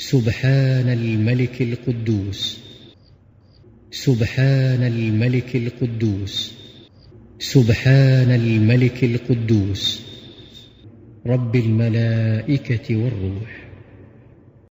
سبحان الملك القدوس. سبحان الملك القدوس. سبحان الملك القدوس. رب الملائكة والروح.